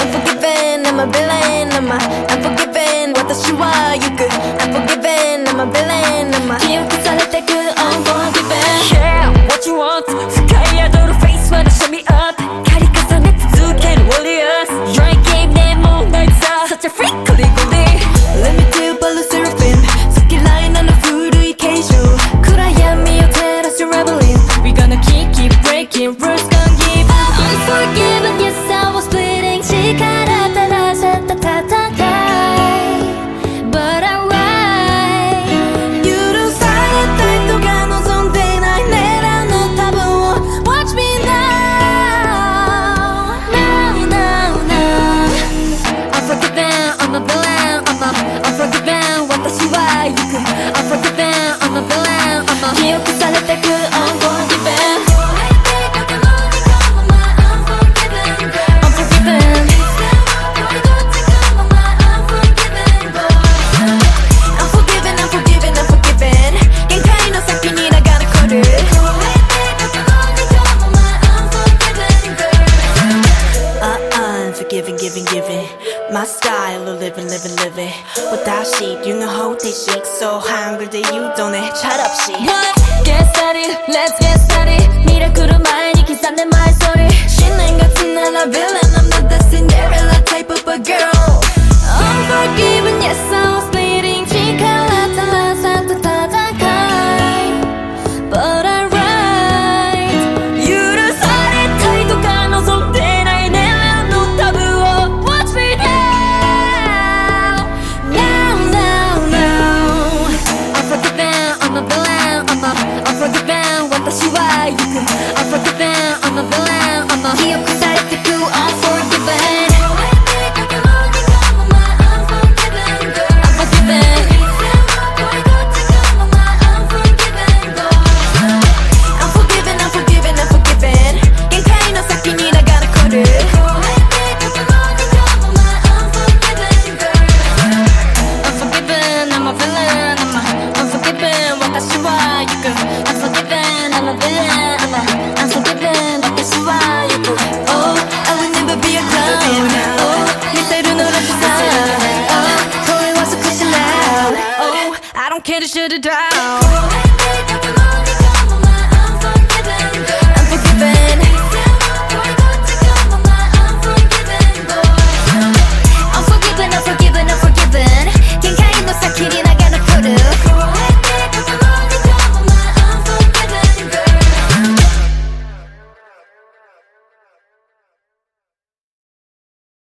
Unforgiven, I'm a villain, I'm a Unforgiven, 私は行く Unforgiven, I'm a villain, I'm a 記憶されてく Unforgiven Yeah, what you want 深い宿る face まで show me up 借り重ね続ける warriors You're a game ねもうないさ Such a freak こりごり Let me tell you about the seraphim 好き嫌いなの古い形状暗闇を照らす reveling We gonna keep, keep breaking rules gonna give up Unforgiven, My style of living, living, living. Without shit, you know how they shake. So hungry that you don't eat. Shut up, shit. What? Get started, let's get started. 미라클은 많이 my story. 신랑 같은 난 a villain. I'm not the Cinderella type of a girl. should have drowned.